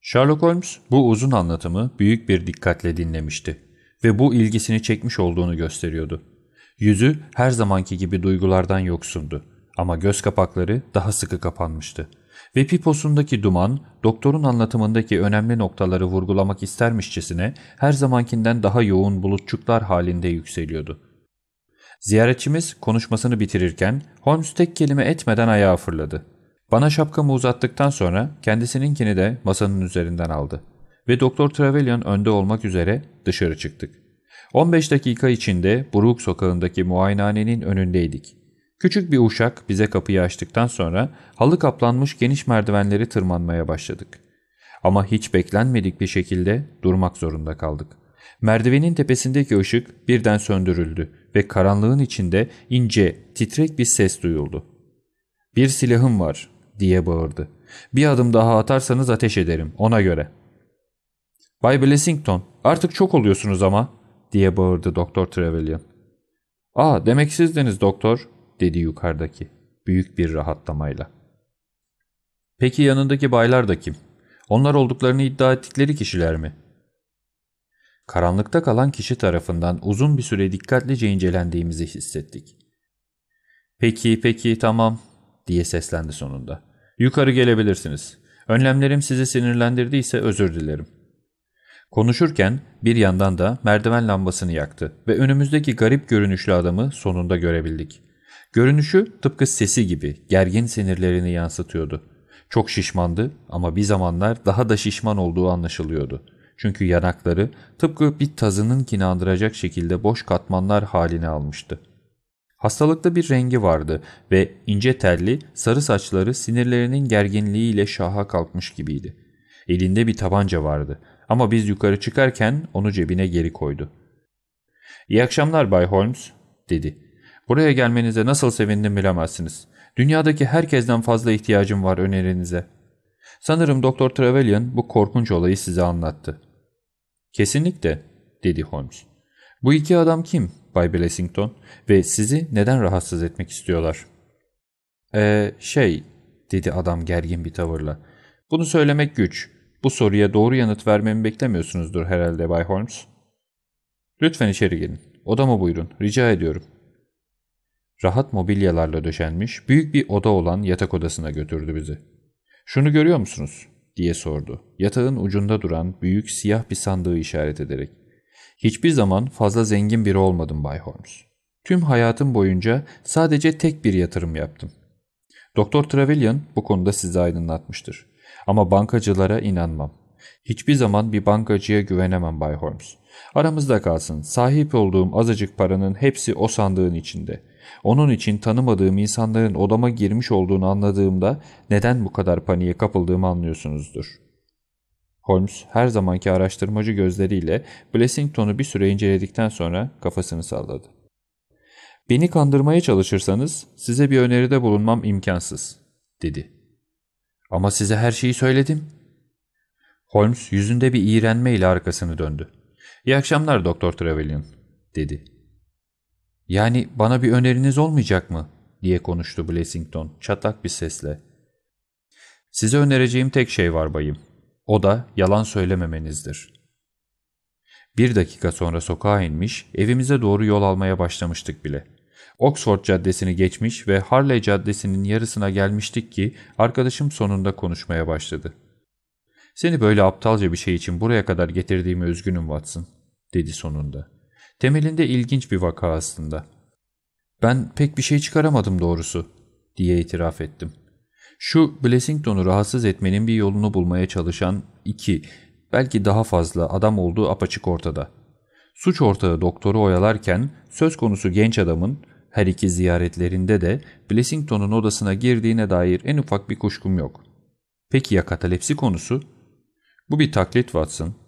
Sherlock Holmes bu uzun anlatımı büyük bir dikkatle dinlemişti ve bu ilgisini çekmiş olduğunu gösteriyordu. Yüzü her zamanki gibi duygulardan yoksundu ama göz kapakları daha sıkı kapanmıştı. Ve piposundaki duman, doktorun anlatımındaki önemli noktaları vurgulamak istermişçesine her zamankinden daha yoğun bulutçuklar halinde yükseliyordu. Ziyaretçimiz konuşmasını bitirirken Holmes tek kelime etmeden ayağa fırladı. Bana şapkamı uzattıktan sonra kendisininkini de masanın üzerinden aldı ve Doktor Trevelyan önde olmak üzere dışarı çıktık. 15 dakika içinde Brook sokağındaki muayenehanenin önündeydik. Küçük bir uşak bize kapıyı açtıktan sonra halı kaplanmış geniş merdivenleri tırmanmaya başladık. Ama hiç beklenmedik bir şekilde durmak zorunda kaldık. Merdivenin tepesindeki ışık birden söndürüldü ve karanlığın içinde ince, titrek bir ses duyuldu. ''Bir silahım var.'' diye bağırdı. ''Bir adım daha atarsanız ateş ederim, ona göre.'' ''Bay Blessington, artık çok oluyorsunuz ama.'' diye bağırdı Doktor Trevelyan. ''Aa, demek sizdiniz doktor.'' Dedi yukarıdaki, büyük bir rahatlamayla. ''Peki yanındaki baylar da kim? Onlar olduklarını iddia ettikleri kişiler mi?'' Karanlıkta kalan kişi tarafından uzun bir süre dikkatlice incelendiğimizi hissettik. ''Peki, peki, tamam.'' diye seslendi sonunda. ''Yukarı gelebilirsiniz. Önlemlerim sizi sinirlendirdiyse özür dilerim.'' Konuşurken bir yandan da merdiven lambasını yaktı ve önümüzdeki garip görünüşlü adamı sonunda görebildik. Görünüşü tıpkı sesi gibi gergin sinirlerini yansıtıyordu. Çok şişmandı ama bir zamanlar daha da şişman olduğu anlaşılıyordu. Çünkü yanakları tıpkı bir tazınınkini andıracak şekilde boş katmanlar halini almıştı. Hastalıklı bir rengi vardı ve ince telli, sarı saçları sinirlerinin gerginliğiyle şaha kalkmış gibiydi. Elinde bir tabanca vardı ama biz yukarı çıkarken onu cebine geri koydu. ''İyi akşamlar Bay Holmes'' dedi. ''Buraya gelmenize nasıl sevindim bilemezsiniz. Dünyadaki herkesten fazla ihtiyacım var önerinize.'' Sanırım Doktor Trevelyan bu korkunç olayı size anlattı. Kesinlikle, dedi Holmes. Bu iki adam kim, Bay Blessington ve sizi neden rahatsız etmek istiyorlar? Eee, şey, dedi adam gergin bir tavırla. Bunu söylemek güç. Bu soruya doğru yanıt vermemi beklemiyorsunuzdur herhalde Bay Holmes. Lütfen içeri gelin. Odama buyurun. Rica ediyorum. Rahat mobilyalarla döşenmiş büyük bir oda olan yatak odasına götürdü bizi. Şunu görüyor musunuz? diye sordu. Yatağın ucunda duran büyük siyah bir sandığı işaret ederek. Hiçbir zaman fazla zengin biri olmadım Bay Holmes. Tüm hayatım boyunca sadece tek bir yatırım yaptım. Doktor Trevelyan bu konuda sizi aydınlatmıştır. Ama bankacılara inanmam. Hiçbir zaman bir bankacıya güvenemem Bay Holmes. Aramızda kalsın, sahip olduğum azıcık paranın hepsi o sandığın içinde. Onun için tanımadığım insanların odama girmiş olduğunu anladığımda neden bu kadar paniğe kapıldığımı anlıyorsunuzdur. Holmes her zamanki araştırmacı gözleriyle Blessington'u bir süre inceledikten sonra kafasını salladı. ''Beni kandırmaya çalışırsanız size bir öneride bulunmam imkansız.'' dedi. ''Ama size her şeyi söyledim.'' Holmes yüzünde bir iğrenme ile arkasını döndü. ''İyi akşamlar Doktor Trevelyan.'' dedi. ''Yani bana bir öneriniz olmayacak mı?'' diye konuştu Blessington çatlak bir sesle. ''Size önereceğim tek şey var bayım. O da yalan söylememenizdir.'' Bir dakika sonra sokağa inmiş, evimize doğru yol almaya başlamıştık bile. Oxford Caddesi'ni geçmiş ve Harley Caddesi'nin yarısına gelmiştik ki arkadaşım sonunda konuşmaya başladı. ''Seni böyle aptalca bir şey için buraya kadar getirdiğime üzgünüm Watson.'' dedi sonunda. Temelinde ilginç bir vaka aslında. Ben pek bir şey çıkaramadım doğrusu, diye itiraf ettim. Şu Blessington'u rahatsız etmenin bir yolunu bulmaya çalışan iki, belki daha fazla adam olduğu apaçık ortada. Suç ortağı doktoru oyalarken söz konusu genç adamın her iki ziyaretlerinde de Blessington'un odasına girdiğine dair en ufak bir kuşkum yok. Peki ya katalepsi konusu? Bu bir taklit Watson.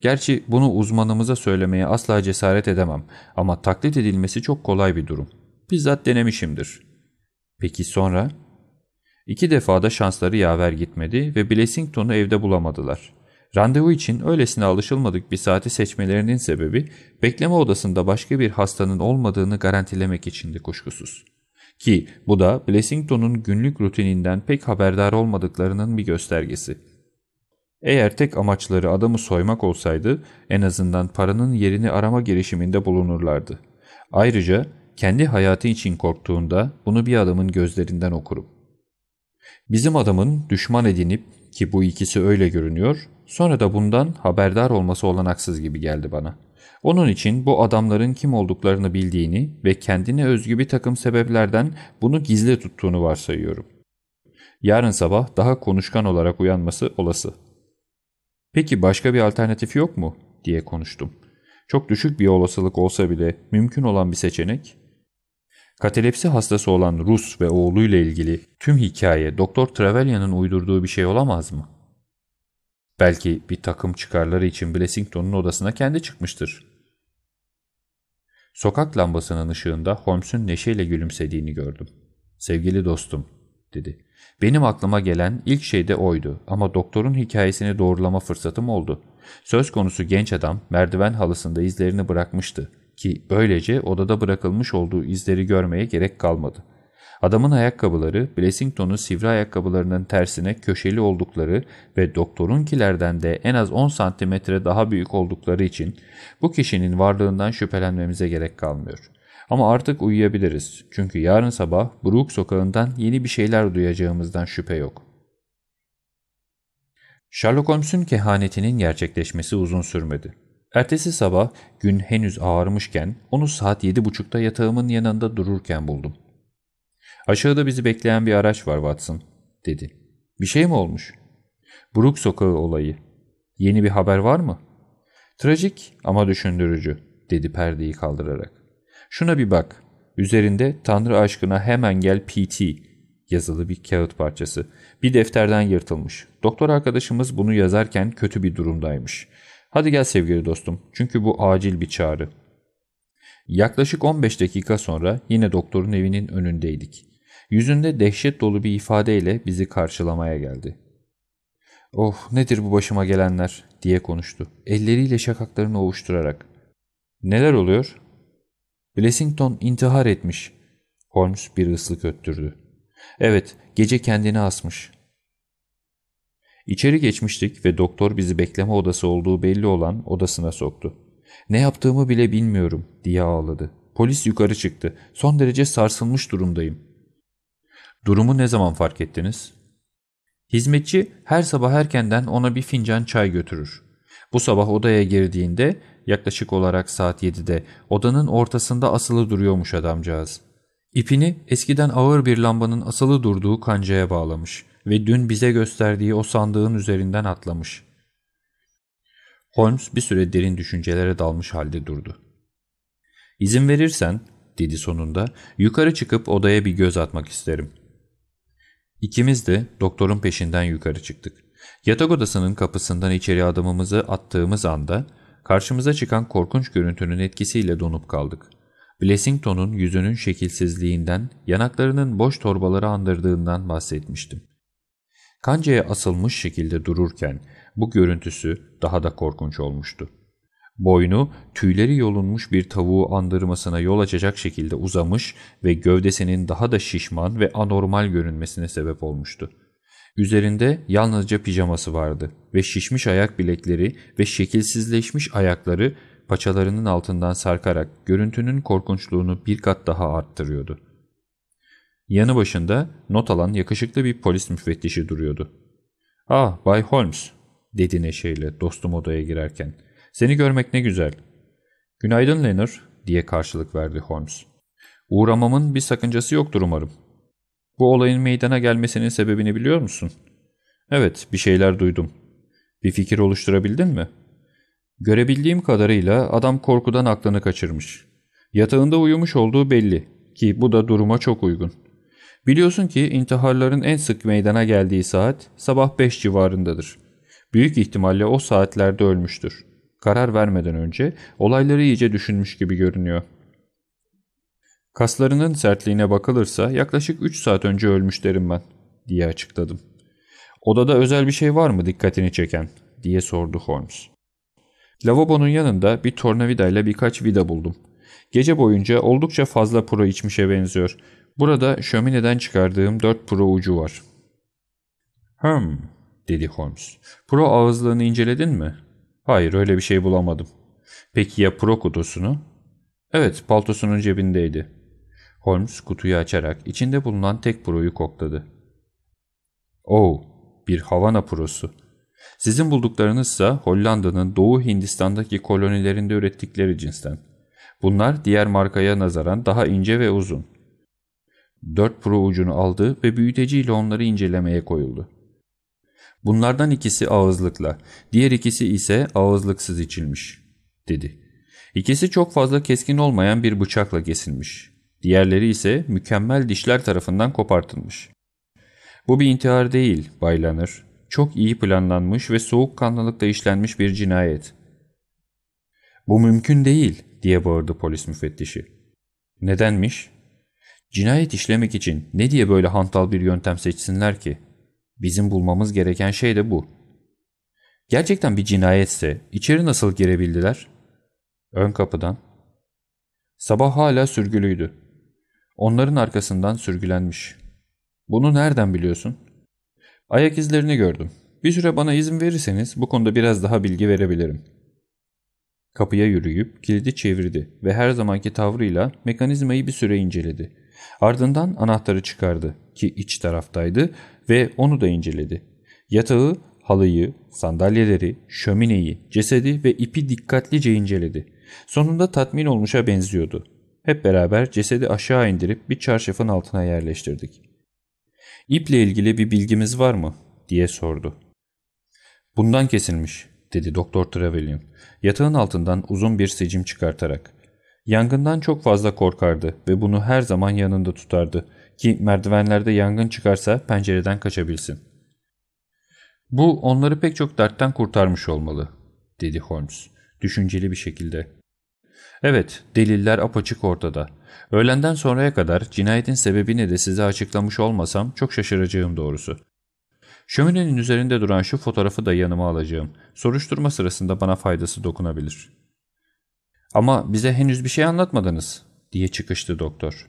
Gerçi bunu uzmanımıza söylemeye asla cesaret edemem ama taklit edilmesi çok kolay bir durum. Bizzat denemişimdir. Peki sonra? İki defada şansları yaver gitmedi ve Blessington'u evde bulamadılar. Randevu için öylesine alışılmadık bir saati seçmelerinin sebebi bekleme odasında başka bir hastanın olmadığını garantilemek içindi kuşkusuz. Ki bu da Blessington'un günlük rutininden pek haberdar olmadıklarının bir göstergesi. Eğer tek amaçları adamı soymak olsaydı en azından paranın yerini arama girişiminde bulunurlardı. Ayrıca kendi hayatı için korktuğunda bunu bir adamın gözlerinden okurum. Bizim adamın düşman edinip ki bu ikisi öyle görünüyor, sonra da bundan haberdar olması olanaksız gibi geldi bana. Onun için bu adamların kim olduklarını bildiğini ve kendine özgü bir takım sebeplerden bunu gizli tuttuğunu varsayıyorum. Yarın sabah daha konuşkan olarak uyanması olası. Peki başka bir alternatif yok mu? diye konuştum. Çok düşük bir olasılık olsa bile mümkün olan bir seçenek. Katalepsi hastası olan Rus ve oğluyla ilgili tüm hikaye Doktor Trevelyan'ın uydurduğu bir şey olamaz mı? Belki bir takım çıkarları için Blessington'un odasına kendi çıkmıştır. Sokak lambasının ışığında Holmes'un neşeyle gülümsediğini gördüm. Sevgili dostum, dedi. Benim aklıma gelen ilk şey de oydu ama doktorun hikayesini doğrulama fırsatım oldu. Söz konusu genç adam merdiven halısında izlerini bırakmıştı ki böylece odada bırakılmış olduğu izleri görmeye gerek kalmadı. Adamın ayakkabıları Blessington'un sivri ayakkabılarının tersine köşeli oldukları ve doktorunkilerden de en az 10 santimetre daha büyük oldukları için bu kişinin varlığından şüphelenmemize gerek kalmıyor. Ama artık uyuyabiliriz çünkü yarın sabah Brook sokağından yeni bir şeyler duyacağımızdan şüphe yok. Sherlock Holmes'un kehanetinin gerçekleşmesi uzun sürmedi. Ertesi sabah gün henüz ağarmışken onu saat yedi buçukta yatağımın yanında dururken buldum. Aşağıda bizi bekleyen bir araç var Watson, dedi. Bir şey mi olmuş? Brook sokağı olayı. Yeni bir haber var mı? Trajik ama düşündürücü, dedi perdeyi kaldırarak. Şuna bir bak. Üzerinde Tanrı aşkına hemen gel PT yazılı bir kağıt parçası. Bir defterden yırtılmış. Doktor arkadaşımız bunu yazarken kötü bir durumdaymış. Hadi gel sevgili dostum çünkü bu acil bir çağrı. Yaklaşık 15 dakika sonra yine doktorun evinin önündeydik. Yüzünde dehşet dolu bir ifadeyle bizi karşılamaya geldi. ''Oh nedir bu başıma gelenler?'' diye konuştu. Elleriyle şakaklarını ovuşturarak. ''Neler oluyor?'' ''Blessington intihar etmiş.'' Holmes bir ıslık öttürdü. ''Evet, gece kendini asmış.'' İçeri geçmiştik ve doktor bizi bekleme odası olduğu belli olan odasına soktu. ''Ne yaptığımı bile bilmiyorum.'' diye ağladı. ''Polis yukarı çıktı. Son derece sarsılmış durumdayım.'' Durumu ne zaman fark ettiniz? Hizmetçi her sabah erkenden ona bir fincan çay götürür. Bu sabah odaya girdiğinde yaklaşık olarak saat 7'de odanın ortasında asılı duruyormuş adamcağız. İpini eskiden ağır bir lambanın asılı durduğu kancaya bağlamış ve dün bize gösterdiği o sandığın üzerinden atlamış. Holmes bir süre derin düşüncelere dalmış halde durdu. İzin verirsen, dedi sonunda, yukarı çıkıp odaya bir göz atmak isterim. İkimiz de doktorun peşinden yukarı çıktık. Yatak odasının kapısından içeri adımımızı attığımız anda karşımıza çıkan korkunç görüntünün etkisiyle donup kaldık. Blessington'un yüzünün şekilsizliğinden, yanaklarının boş torbaları andırdığından bahsetmiştim. Kancaya asılmış şekilde dururken bu görüntüsü daha da korkunç olmuştu. Boynu tüyleri yolunmuş bir tavuğu andırmasına yol açacak şekilde uzamış ve gövdesinin daha da şişman ve anormal görünmesine sebep olmuştu. Üzerinde yalnızca pijaması vardı ve şişmiş ayak bilekleri ve şekilsizleşmiş ayakları paçalarının altından sarkarak görüntünün korkunçluğunu bir kat daha arttırıyordu. Yanı başında not alan yakışıklı bir polis müfettişi duruyordu. ''Ah Bay Holmes'' dedi neşeyle dostum odaya girerken. Seni görmek ne güzel. Günaydın Leonard diye karşılık verdi Holmes. Uğramamın bir sakıncası yoktur umarım. Bu olayın meydana gelmesinin sebebini biliyor musun? Evet, bir şeyler duydum. Bir fikir oluşturabildin mi? Görebildiğim kadarıyla adam korkudan aklını kaçırmış. Yatağında uyumuş olduğu belli ki bu da duruma çok uygun. Biliyorsun ki intiharların en sık meydana geldiği saat sabah 5 civarındadır. Büyük ihtimalle o saatlerde ölmüştür karar vermeden önce olayları iyice düşünmüş gibi görünüyor. Kaslarının sertliğine bakılırsa yaklaşık 3 saat önce ölmüş derim ben, diye açıkladım. Odada özel bir şey var mı dikkatini çeken, diye sordu Holmes. Lavabonun yanında bir tornavida ile birkaç vida buldum. Gece boyunca oldukça fazla puro içmişe benziyor. Burada şömineden çıkardığım dört puro ucu var. Hım, dedi Holmes. Puro ağızlığını inceledin mi? Hayır öyle bir şey bulamadım. Peki ya pro kutusunu? Evet paltosunun cebindeydi. Holmes kutuyu açarak içinde bulunan tek proyu kokladı. Oh bir Havana prosu. Sizin bulduklarınızsa Hollanda'nın Doğu Hindistan'daki kolonilerinde ürettikleri cinsten. Bunlar diğer markaya nazaran daha ince ve uzun. Dört pro ucunu aldı ve büyüteciyle onları incelemeye koyuldu. Bunlardan ikisi ağızlıkla, diğer ikisi ise ağızlıksız içilmiş, dedi. İkisi çok fazla keskin olmayan bir bıçakla kesilmiş. Diğerleri ise mükemmel dişler tarafından kopartılmış. Bu bir intihar değil, baylanır. Çok iyi planlanmış ve soğukkanlılıkla işlenmiş bir cinayet. Bu mümkün değil diye bağırdı polis müfettişi. Nedenmiş? Cinayet işlemek için ne diye böyle hantal bir yöntem seçsinler ki? Bizim bulmamız gereken şey de bu. Gerçekten bir cinayetse içeri nasıl girebildiler? Ön kapıdan. Sabah hala sürgülüydü. Onların arkasından sürgülenmiş. Bunu nereden biliyorsun? Ayak izlerini gördüm. Bir süre bana izin verirseniz bu konuda biraz daha bilgi verebilirim. Kapıya yürüyüp kilidi çevirdi ve her zamanki tavrıyla mekanizmayı bir süre inceledi. Ardından anahtarı çıkardı ki iç taraftaydı ve onu da inceledi. Yatağı, halıyı, sandalyeleri, şömineyi, cesedi ve ipi dikkatlice inceledi. Sonunda tatmin olmuşa benziyordu. Hep beraber cesedi aşağı indirip bir çarşafın altına yerleştirdik. İple ilgili bir bilgimiz var mı? diye sordu. Bundan kesilmiş, dedi Doktor Trevelyan, yatağın altından uzun bir secim çıkartarak. Yangından çok fazla korkardı ve bunu her zaman yanında tutardı ki merdivenlerde yangın çıkarsa pencereden kaçabilsin. Bu onları pek çok dertten kurtarmış olmalı, dedi Holmes, düşünceli bir şekilde. Evet, deliller apaçık ortada. Öğlenden sonraya kadar cinayetin sebebini de size açıklamış olmasam çok şaşıracağım doğrusu. Şöminenin üzerinde duran şu fotoğrafı da yanıma alacağım. Soruşturma sırasında bana faydası dokunabilir. Ama bize henüz bir şey anlatmadınız, diye çıkıştı doktor.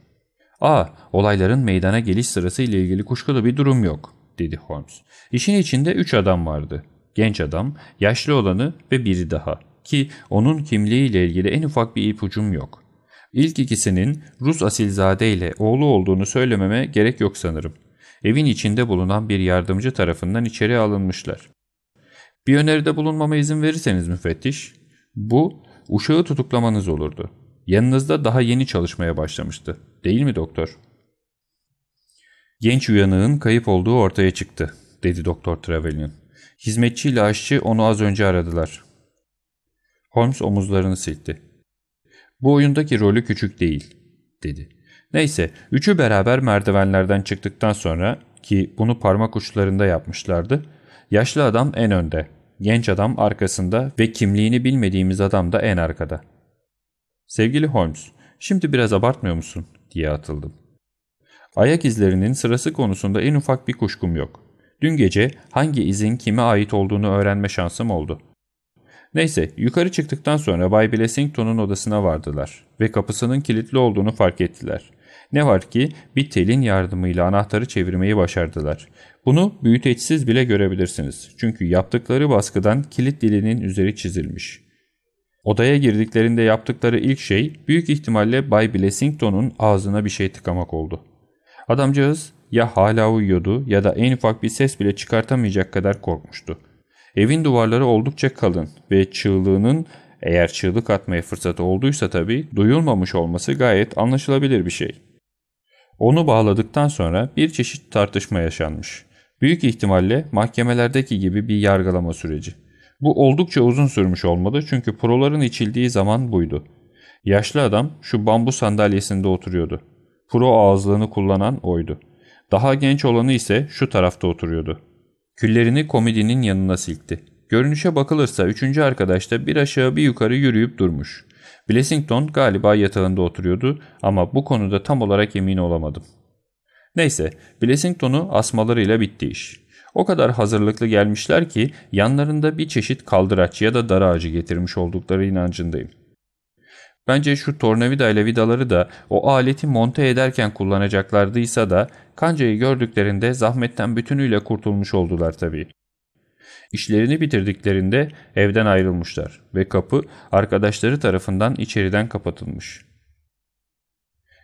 Aa, olayların meydana geliş sırası ile ilgili kuşkulu bir durum yok, dedi Holmes. İşin içinde üç adam vardı. Genç adam, yaşlı olanı ve biri daha. Ki onun kimliğiyle ilgili en ufak bir ipucum yok. İlk ikisinin Rus asilzade ile oğlu olduğunu söylememe gerek yok sanırım. Evin içinde bulunan bir yardımcı tarafından içeri alınmışlar. Bir öneride bulunmama izin verirseniz müfettiş, bu uşağı tutuklamanız olurdu. Yanınızda daha yeni çalışmaya başlamıştı. Değil mi doktor? Genç uyanığın kayıp olduğu ortaya çıktı, dedi Doktor Trevelyan. Hizmetçiyle aşçı onu az önce aradılar. Holmes omuzlarını silkti. Bu oyundaki rolü küçük değil, dedi. Neyse, üçü beraber merdivenlerden çıktıktan sonra ki bunu parmak uçlarında yapmışlardı, yaşlı adam en önde, genç adam arkasında ve kimliğini bilmediğimiz adam da en arkada. Sevgili Holmes, şimdi biraz abartmıyor musun? diye atıldım. Ayak izlerinin sırası konusunda en ufak bir kuşkum yok. Dün gece hangi izin kime ait olduğunu öğrenme şansım oldu. Neyse yukarı çıktıktan sonra Bay Blessington'un odasına vardılar ve kapısının kilitli olduğunu fark ettiler. Ne var ki bir telin yardımıyla anahtarı çevirmeyi başardılar. Bunu büyüteçsiz bile görebilirsiniz. Çünkü yaptıkları baskıdan kilit dilinin üzeri çizilmiş. Odaya girdiklerinde yaptıkları ilk şey büyük ihtimalle Bay Blessington'un ağzına bir şey tıkamak oldu. Adamcağız ya hala uyuyordu ya da en ufak bir ses bile çıkartamayacak kadar korkmuştu. Evin duvarları oldukça kalın ve çığlığının eğer çığlık atmaya fırsatı olduysa tabii duyulmamış olması gayet anlaşılabilir bir şey. Onu bağladıktan sonra bir çeşit tartışma yaşanmış. Büyük ihtimalle mahkemelerdeki gibi bir yargılama süreci. Bu oldukça uzun sürmüş olmalı çünkü proların içildiği zaman buydu. Yaşlı adam şu bambu sandalyesinde oturuyordu. Pro ağızlığını kullanan oydu. Daha genç olanı ise şu tarafta oturuyordu. Küllerini komedinin yanına silkti. Görünüşe bakılırsa üçüncü arkadaş da bir aşağı bir yukarı yürüyüp durmuş. Blessington galiba yatağında oturuyordu ama bu konuda tam olarak emin olamadım. Neyse, Blessington'u asmalarıyla bitti iş. O kadar hazırlıklı gelmişler ki yanlarında bir çeşit kaldıraç ya da dar ağacı getirmiş oldukları inancındayım. Bence şu tornavida ile vidaları da o aleti monte ederken kullanacaklardıysa da kancayı gördüklerinde zahmetten bütünüyle kurtulmuş oldular tabii. İşlerini bitirdiklerinde evden ayrılmışlar ve kapı arkadaşları tarafından içeriden kapatılmış.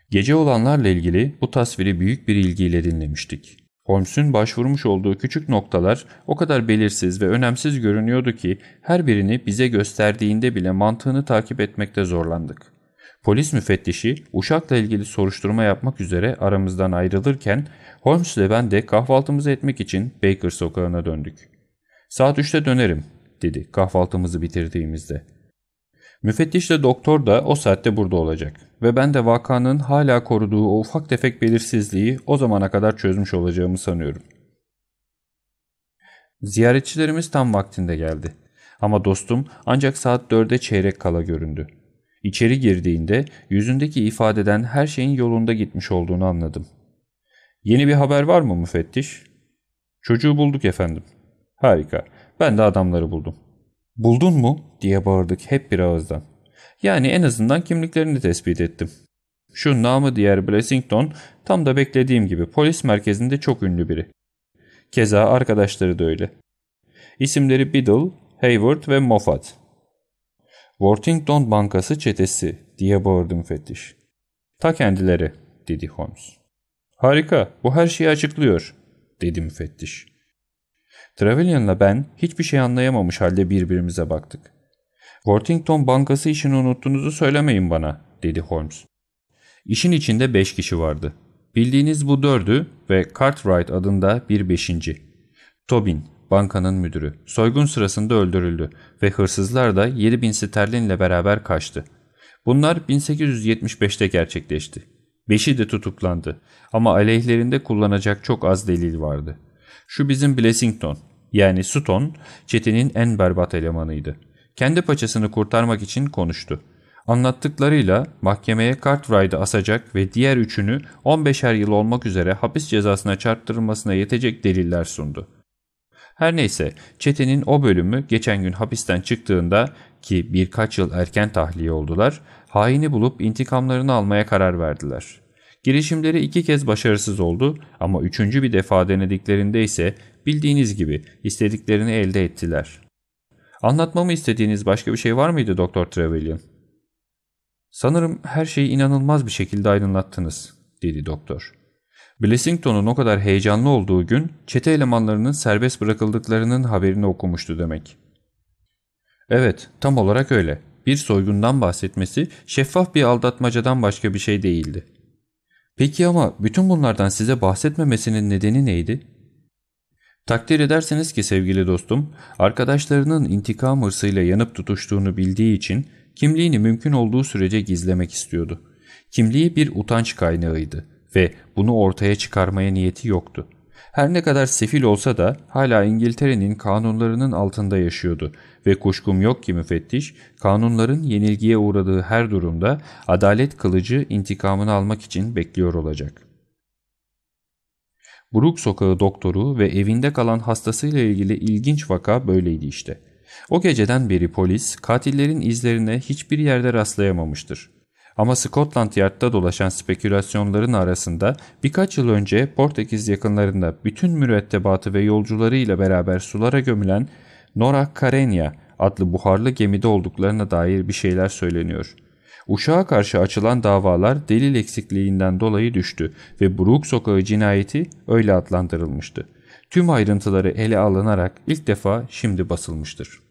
Gece olanlarla ilgili bu tasviri büyük bir ilgiyle dinlemiştik. Holmes'un başvurmuş olduğu küçük noktalar o kadar belirsiz ve önemsiz görünüyordu ki her birini bize gösterdiğinde bile mantığını takip etmekte zorlandık. Polis müfettişi uşakla ilgili soruşturma yapmak üzere aramızdan ayrılırken Holmes ile ben de kahvaltımızı etmek için Baker sokağına döndük. Saat üçte dönerim dedi kahvaltımızı bitirdiğimizde. Müfettişle doktor da o saatte burada olacak ve ben de vakanın hala koruduğu o ufak tefek belirsizliği o zamana kadar çözmüş olacağımı sanıyorum. Ziyaretçilerimiz tam vaktinde geldi. Ama dostum ancak saat dörde çeyrek kala göründü. İçeri girdiğinde yüzündeki ifadeden her şeyin yolunda gitmiş olduğunu anladım. Yeni bir haber var mı müfettiş? Çocuğu bulduk efendim. Harika. Ben de adamları buldum. Buldun mu? diye bağırdık hep bir ağızdan. Yani en azından kimliklerini tespit ettim. Şu namı diğer Blessington tam da beklediğim gibi polis merkezinde çok ünlü biri. Keza arkadaşları da öyle. İsimleri Biddle, Hayward ve Moffat. Worthington Bankası çetesi diye bağırdı müfettiş. Ta kendileri dedi Holmes. Harika bu her şeyi açıklıyor dedi müfettiş. Trevelyan'la ben hiçbir şey anlayamamış halde birbirimize baktık. Worthington Bankası işini unuttuğunuzu söylemeyin bana dedi Holmes. İşin içinde beş kişi vardı. Bildiğiniz bu dördü ve Cartwright adında bir beşinci. Tobin, bankanın müdürü, soygun sırasında öldürüldü ve hırsızlar da 7000 sterlinle beraber kaçtı. Bunlar 1875'te gerçekleşti. Beşi de tutuklandı ama aleyhlerinde kullanacak çok az delil vardı. Şu bizim Blessington yani Sutton çetenin en berbat elemanıydı. Kendi paçasını kurtarmak için konuştu. Anlattıklarıyla mahkemeye Cartwright'ı asacak ve diğer üçünü 15'er yıl olmak üzere hapis cezasına çarptırılmasına yetecek deliller sundu. Her neyse çetenin o bölümü geçen gün hapisten çıktığında ki birkaç yıl erken tahliye oldular, haini bulup intikamlarını almaya karar verdiler. Girişimleri iki kez başarısız oldu ama üçüncü bir defa denediklerinde ise bildiğiniz gibi istediklerini elde ettiler. Anlatmamı istediğiniz başka bir şey var mıydı Doktor Trevelyan? Sanırım her şeyi inanılmaz bir şekilde aydınlattınız, dedi doktor. Blessington'un o kadar heyecanlı olduğu gün çete elemanlarının serbest bırakıldıklarının haberini okumuştu demek. Evet, tam olarak öyle. Bir soygundan bahsetmesi şeffaf bir aldatmacadan başka bir şey değildi. Peki ama bütün bunlardan size bahsetmemesinin nedeni neydi? Takdir ederseniz ki sevgili dostum, arkadaşlarının intikam hırsıyla yanıp tutuştuğunu bildiği için kimliğini mümkün olduğu sürece gizlemek istiyordu. Kimliği bir utanç kaynağıydı ve bunu ortaya çıkarmaya niyeti yoktu. Her ne kadar sefil olsa da hala İngiltere'nin kanunlarının altında yaşıyordu ve kuşkum yok ki müfettiş kanunların yenilgiye uğradığı her durumda adalet kılıcı intikamını almak için bekliyor olacak. Buruk sokağı doktoru ve evinde kalan hastasıyla ilgili ilginç vaka böyleydi işte. O geceden beri polis katillerin izlerine hiçbir yerde rastlayamamıştır. Ama Scotland Yard'da dolaşan spekülasyonların arasında birkaç yıl önce Portekiz yakınlarında bütün mürettebatı ve yolcularıyla beraber sulara gömülen Nora Carenia adlı buharlı gemide olduklarına dair bir şeyler söyleniyor. Uşağa karşı açılan davalar delil eksikliğinden dolayı düştü ve Brook Sokağı cinayeti öyle adlandırılmıştı. Tüm ayrıntıları ele alınarak ilk defa şimdi basılmıştır.